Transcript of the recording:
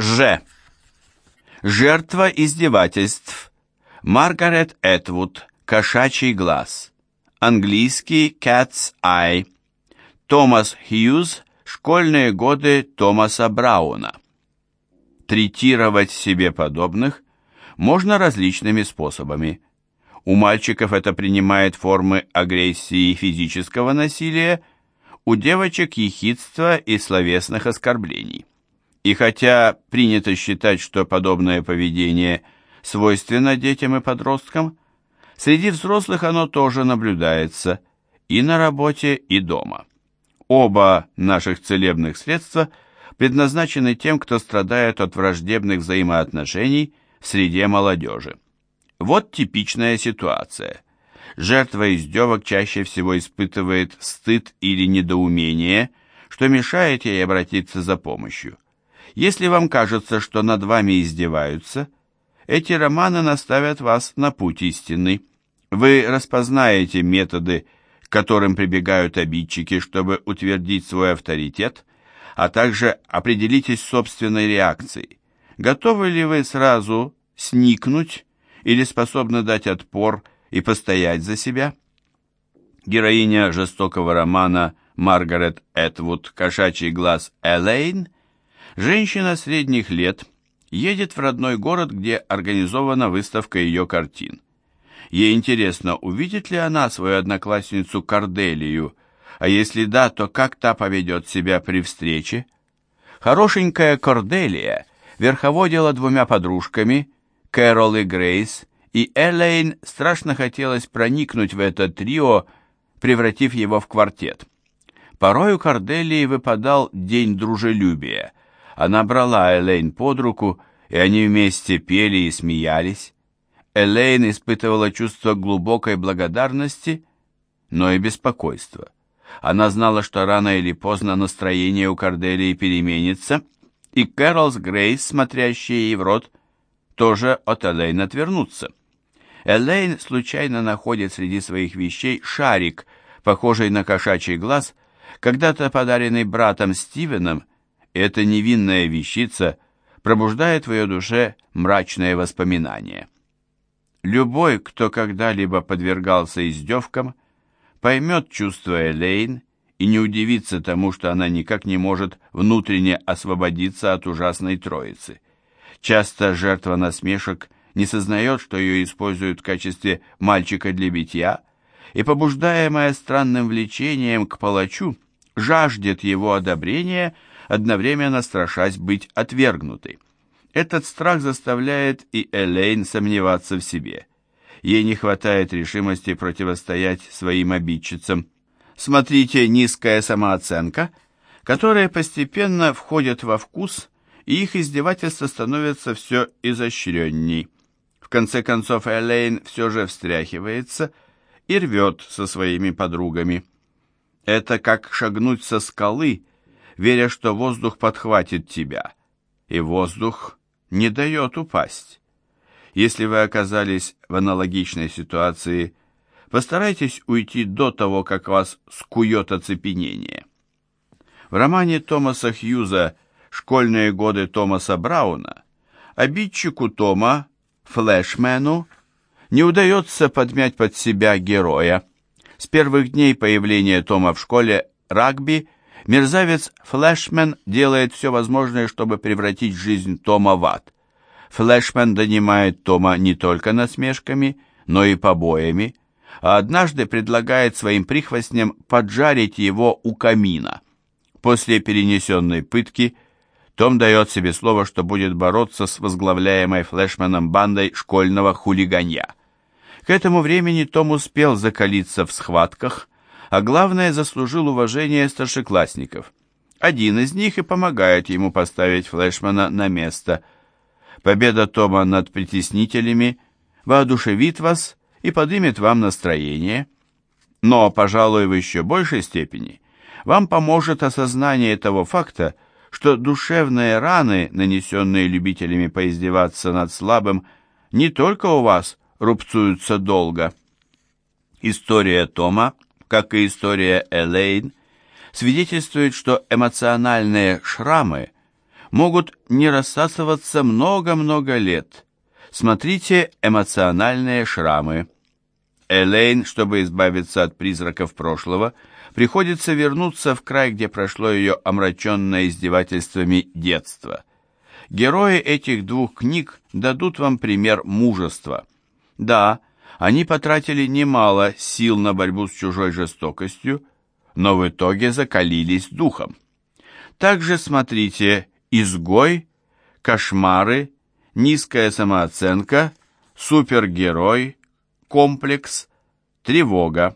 Ж. Жертва издевательств. Маргарет Этвуд. Кошачий глаз. Английский Cat's Eye. Томас Хьюз. Школьные годы Томаса Брауна. Третировать себе подобных можно различными способами. У мальчиков это принимает формы агрессии и физического насилия, у девочек ехидства и словесных оскорблений. И хотя принято считать, что подобное поведение свойственно детям и подросткам, среди взрослых оно тоже наблюдается и на работе, и дома. Оба наших целебных средства предназначены тем, кто страдает от враждебных взаимоотношений в среде молодежи. Вот типичная ситуация. Жертва издевок чаще всего испытывает стыд или недоумение, что мешает ей обратиться за помощью. Если вам кажется, что над вами издеваются, эти романы наставят вас на путь истинный. Вы распознаете методы, которым прибегают обидчики, чтобы утвердить свой авторитет, а также определитесь собственной реакцией. Готовы ли вы сразу сникнуть или способны дать отпор и постоять за себя? Героиня жестокого романа Маргарет Этвуд «Кошачий глаз Элейн» женщина средних лет едет в родной город, где организована выставка ее картин. Ей интересно, увидит ли она свою одноклассницу Корделию, а если да, то как та поведет себя при встрече? Хорошенькая Корделия верховодила двумя подружками, Кэрол и Грейс, и Элейн страшно хотелось проникнуть в это трио, превратив его в квартет. Порой у Корделии выпадал день дружелюбия. Она брала Элейн под руку, и они вместе пели и смеялись. Элейн испытывала чувство глубокой благодарности, но и беспокойства. Она знала, что рано или поздно настроение у Корделии переменится, и Кэрол с Грейс, смотрящие ей в рот, тоже от Элейн отвернутся. Элейн случайно находит среди своих вещей шарик, похожий на кошачий глаз, когда-то подаренный братом Стивеном, эта невинная вещица пробуждает в ее душе мрачные воспоминания. Любой, кто когда-либо подвергался издевкам, поймет чувство Элейн и не удивится тому, что она никак не может внутренне освободиться от ужасной троицы. Часто жертва насмешек не сознает, что ее используют в качестве мальчика для битья, и, побуждаемая странным влечением к палачу, жаждет его одобрения, одновременно страшась быть отвергнутой. Этот страх заставляет и Элейн сомневаться в себе. Ей не хватает решимости противостоять своим обидчицам. Смотрите «Низкая самооценка», которые постепенно входят во вкус, и их издевательства становятся все изощренней. В конце концов Элейн все же встряхивается и рвет со своими подругами. Это как шагнуть со скалы, веря, что воздух подхватит тебя, и воздух не дает упасть. Если вы оказались в аналогичной ситуации, постарайтесь уйти до того, как вас скует оцепенение. В романе Томаса Хьюза «Школьные годы Томаса Брауна» обидчику Тома, флешмену, не удается подмять под себя героя. С первых дней появления Тома в школе рагби – Мерзавец Флэшмен делает все возможное, чтобы превратить жизнь Тома в ад. Флэшмен донимает Тома не только насмешками, но и побоями, а однажды предлагает своим прихвостням поджарить его у камина. После перенесенной пытки том дает себе слово, что будет бороться с возглавляемой Флэшменом бандой школьного хулиганья. К этому времени Том успел закалиться в схватках, а главное, заслужил уважение старшеклассников. Один из них и помогает ему поставить Флешмана на место. Победа Тома над притеснителями воодушевит вас и поднимет вам настроение. Но, пожалуй, в еще большей степени вам поможет осознание того факта, что душевные раны, нанесенные любителями поиздеваться над слабым, не только у вас рубцуются долго. История Тома как и история Элейн, свидетельствует, что эмоциональные шрамы могут не рассасываться много-много лет. Смотрите эмоциональные шрамы. Элейн, чтобы избавиться от призраков прошлого, приходится вернуться в край, где прошло ее омраченное издевательствами детство. Герои этих двух книг дадут вам пример мужества. Да, они потратили немало сил на борьбу с чужой жестокостью, но в итоге закалились духом. Также смотрите «Изгой», «Кошмары», «Низкая самооценка», «Супергерой», «Комплекс», «Тревога».